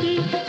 की